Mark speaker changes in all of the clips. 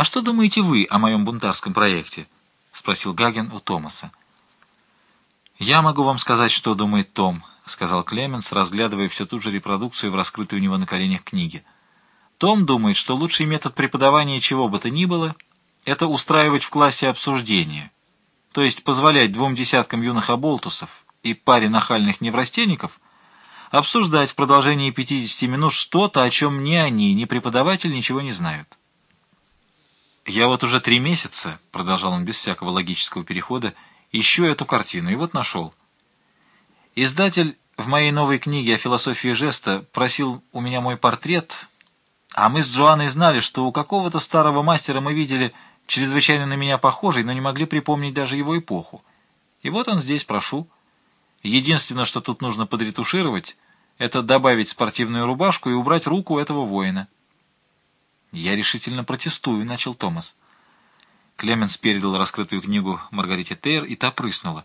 Speaker 1: «А что думаете вы о моем бунтарском проекте?» — спросил Гаген у Томаса. «Я могу вам сказать, что думает Том», — сказал Клеменс, разглядывая всю ту же репродукцию в раскрытой у него на коленях книги. «Том думает, что лучший метод преподавания чего бы то ни было — это устраивать в классе обсуждение, то есть позволять двум десяткам юных оболтусов и паре нахальных неврастенников обсуждать в продолжении 50 минут что-то, о чем ни они, ни преподаватель ничего не знают. «Я вот уже три месяца», — продолжал он без всякого логического перехода, — «ищу эту картину, и вот нашел». Издатель в моей новой книге о философии жеста просил у меня мой портрет, а мы с Джоанной знали, что у какого-то старого мастера мы видели чрезвычайно на меня похожий, но не могли припомнить даже его эпоху. И вот он здесь, прошу. Единственное, что тут нужно подретушировать, это добавить спортивную рубашку и убрать руку этого воина. «Я решительно протестую», — начал Томас. Клеменс передал раскрытую книгу Маргарите Тейр, и та прыснула.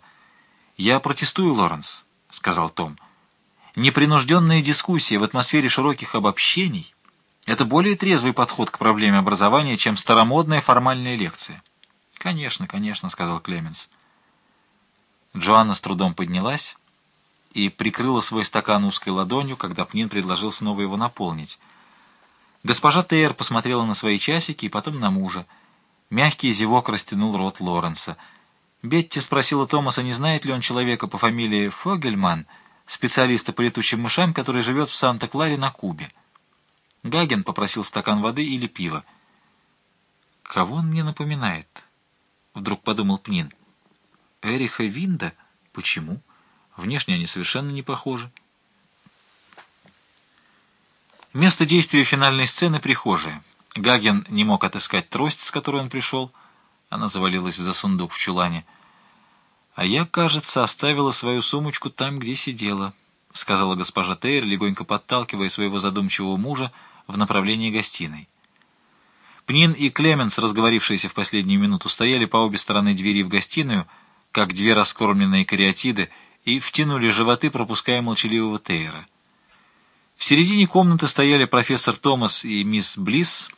Speaker 1: «Я протестую, Лоренс», — сказал Том. «Непринужденная дискуссия в атмосфере широких обобщений — это более трезвый подход к проблеме образования, чем старомодная формальная лекция». «Конечно, конечно», — сказал Клеменс. Джоанна с трудом поднялась и прикрыла свой стакан узкой ладонью, когда Пнин предложил снова его наполнить — Госпожа Тейер посмотрела на свои часики и потом на мужа. Мягкий зевок растянул рот Лоренса. Бетти спросила Томаса, не знает ли он человека по фамилии Фогельман, специалиста по летучим мышам, который живет в Санта-Кларе на Кубе. Гаген попросил стакан воды или пива. «Кого он мне напоминает?» — вдруг подумал Пнин. «Эриха Винда? Почему? Внешне они совершенно не похожи». Место действия финальной сцены — прихожая. Гаген не мог отыскать трость, с которой он пришел. Она завалилась за сундук в чулане. «А я, кажется, оставила свою сумочку там, где сидела», — сказала госпожа Тейр, легонько подталкивая своего задумчивого мужа в направлении гостиной. Пнин и Клеменс, разговорившиеся в последнюю минуту, стояли по обе стороны двери в гостиную, как две раскормленные кариатиды, и втянули животы, пропуская молчаливого Тейра. В середине комнаты стояли профессор Томас и мисс Блисс,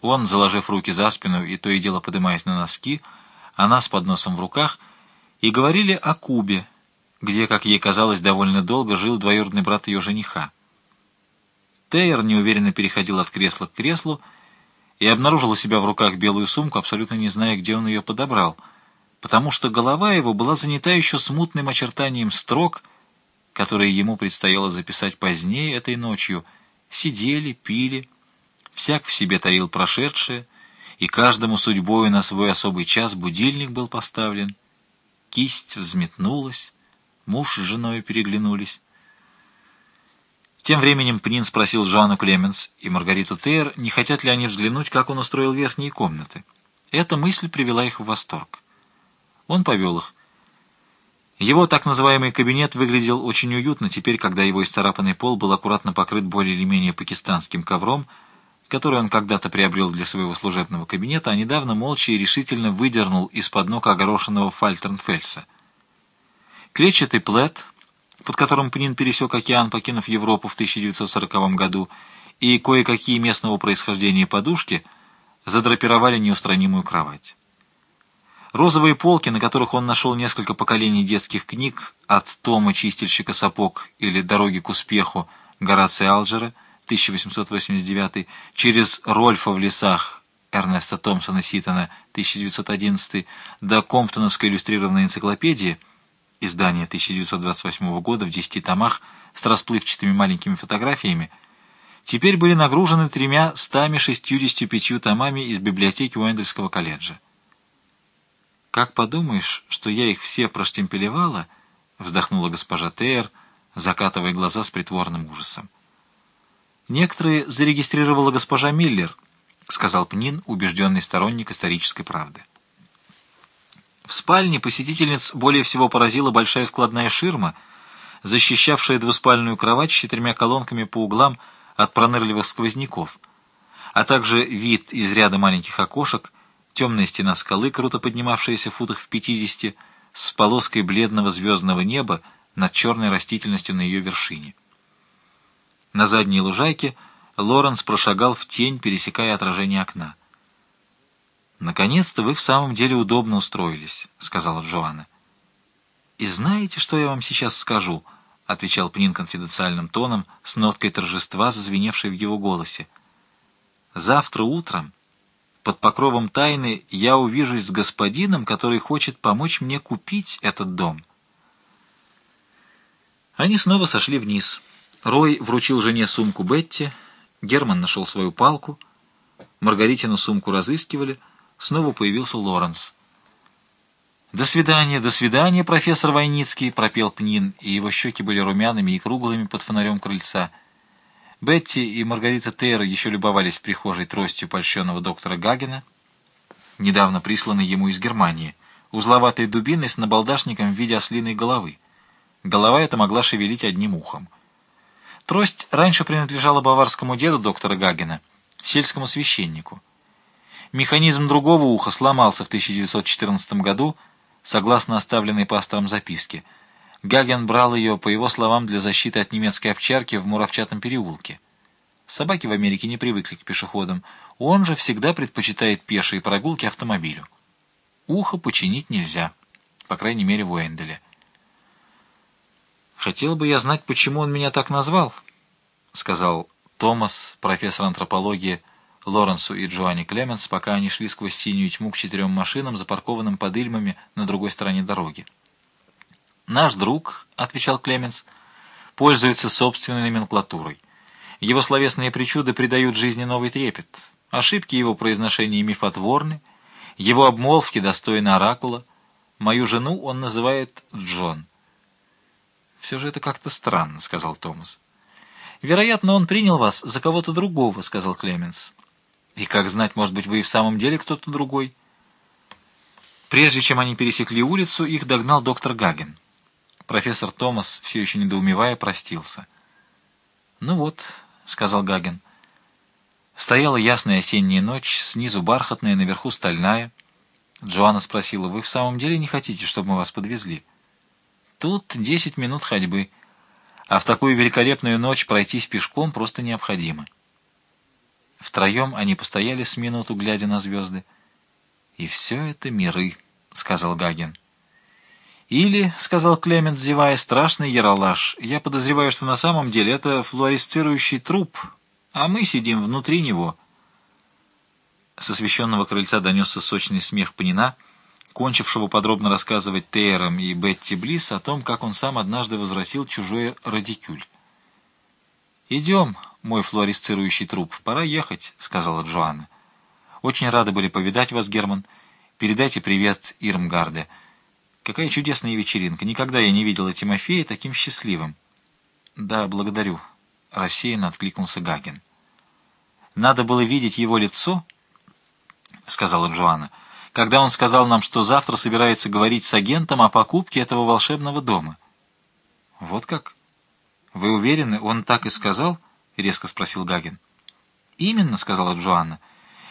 Speaker 1: он, заложив руки за спину и то и дело поднимаясь на носки, она с подносом в руках, и говорили о Кубе, где, как ей казалось, довольно долго жил двоюродный брат ее жениха. Тейер неуверенно переходил от кресла к креслу и обнаружил у себя в руках белую сумку, абсолютно не зная, где он ее подобрал, потому что голова его была занята еще смутным очертанием строк — которые ему предстояло записать позднее этой ночью, сидели, пили, всяк в себе таил прошедшее, и каждому судьбою на свой особый час будильник был поставлен. Кисть взметнулась, муж с женой переглянулись. Тем временем Пнин спросил Жанну Клеменс и Маргариту Тейр, не хотят ли они взглянуть, как он устроил верхние комнаты. Эта мысль привела их в восторг. Он повел их. Его так называемый кабинет выглядел очень уютно теперь, когда его исцарапанный пол был аккуратно покрыт более или менее пакистанским ковром, который он когда-то приобрел для своего служебного кабинета, а недавно молча и решительно выдернул из-под ног огорошенного Фальтернфельса. Клетчатый плед, под которым Пнин пересек океан, покинув Европу в 1940 году, и кое-какие местного происхождения подушки задрапировали неустранимую кровать. Розовые полки, на которых он нашел несколько поколений детских книг, от Тома «Чистильщика сапог» или «Дороги к успеху» Горация Алджера, 1889, через «Рольфа в лесах» Эрнеста Томпсона Ситона, 1911, до Комптоновской иллюстрированной энциклопедии, издание 1928 года в 10 томах с расплывчатыми маленькими фотографиями, теперь были нагружены тремя 165 томами из библиотеки Уэндельского колледжа. «Как подумаешь, что я их все проштемпелевала?» — вздохнула госпожа Тейер, закатывая глаза с притворным ужасом. «Некоторые зарегистрировала госпожа Миллер», — сказал Пнин, убежденный сторонник исторической правды. В спальне посетительниц более всего поразила большая складная ширма, защищавшая двуспальную кровать с четырьмя колонками по углам от пронырливых сквозняков, а также вид из ряда маленьких окошек — темная стена скалы, круто поднимавшаяся в футах в пятидесяти, с полоской бледного звездного неба над черной растительностью на ее вершине. На задней лужайке Лоренс прошагал в тень, пересекая отражение окна. «Наконец-то вы в самом деле удобно устроились», — сказала Джоанна. «И знаете, что я вам сейчас скажу?» — отвечал Пнин конфиденциальным тоном с ноткой торжества, зазвеневшей в его голосе. «Завтра утром под покровом тайны я увижусь с господином, который хочет помочь мне купить этот дом». Они снова сошли вниз. Рой вручил жене сумку Бетти, Герман нашел свою палку, Маргаритину сумку разыскивали — снова появился Лоренс. «До свидания, до свидания, профессор Войницкий!» — пропел Пнин, и его щеки были румяными и круглыми под фонарем крыльца. Бетти и Маргарита Тейр еще любовались прихожей тростью польщенного доктора Гагена, недавно присланной ему из Германии, узловатой дубиной с набалдашником в виде ослиной головы. Голова эта могла шевелить одним ухом. Трость раньше принадлежала баварскому деду доктора Гагена, сельскому священнику. Механизм другого уха сломался в 1914 году, согласно оставленной пастором записке. Гаген брал ее, по его словам, для защиты от немецкой овчарки в Муравчатом переулке. Собаки в Америке не привыкли к пешеходам. Он же всегда предпочитает пешие прогулки автомобилю. Ухо починить нельзя, по крайней мере, в Уэнделе. «Хотел бы я знать, почему он меня так назвал», — сказал Томас, профессор антропологии, — Лоренсу и Джоанне Клеменс, пока они шли сквозь синюю тьму к четырем машинам, запаркованным под Ильмами на другой стороне дороги. «Наш друг», — отвечал Клеменс, — «пользуется собственной номенклатурой. Его словесные причуды придают жизни новый трепет. Ошибки его произношения мифотворны, его обмолвки достойны оракула. Мою жену он называет Джон». «Все же это как-то странно», — сказал Томас. «Вероятно, он принял вас за кого-то другого», — сказал Клеменс. И как знать, может быть, вы и в самом деле кто-то другой? Прежде чем они пересекли улицу, их догнал доктор Гаген. Профессор Томас, все еще недоумевая, простился. «Ну вот», — сказал Гаген. Стояла ясная осенняя ночь, снизу бархатная, наверху стальная. Джоанна спросила, «Вы в самом деле не хотите, чтобы мы вас подвезли?» «Тут десять минут ходьбы, а в такую великолепную ночь пройтись пешком просто необходимо». Втроем они постояли с минуту, глядя на звезды. «И все это миры», — сказал Гаген. «Или, — сказал Клемент, зевая, — страшный яролаж. Я подозреваю, что на самом деле это флуоресцирующий труп, а мы сидим внутри него». С освещенного крыльца донесся сочный смех Панина, кончившего подробно рассказывать Тейрам и Бетти Блисс о том, как он сам однажды возвратил чужой радикюль. «Идем», мой флуоресцирующий труп. Пора ехать», — сказала Джоанна. «Очень рады были повидать вас, Герман. Передайте привет Ирмгарде. Какая чудесная вечеринка. Никогда я не видела Тимофея таким счастливым». «Да, благодарю», — рассеянно откликнулся Гаген. «Надо было видеть его лицо», — сказала Джоанна, «когда он сказал нам, что завтра собирается говорить с агентом о покупке этого волшебного дома». «Вот как? Вы уверены, он так и сказал?» — резко спросил Гагин. «Именно», — сказала Джоанна.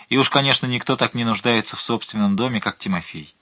Speaker 1: «И уж, конечно, никто так не нуждается в собственном доме, как Тимофей».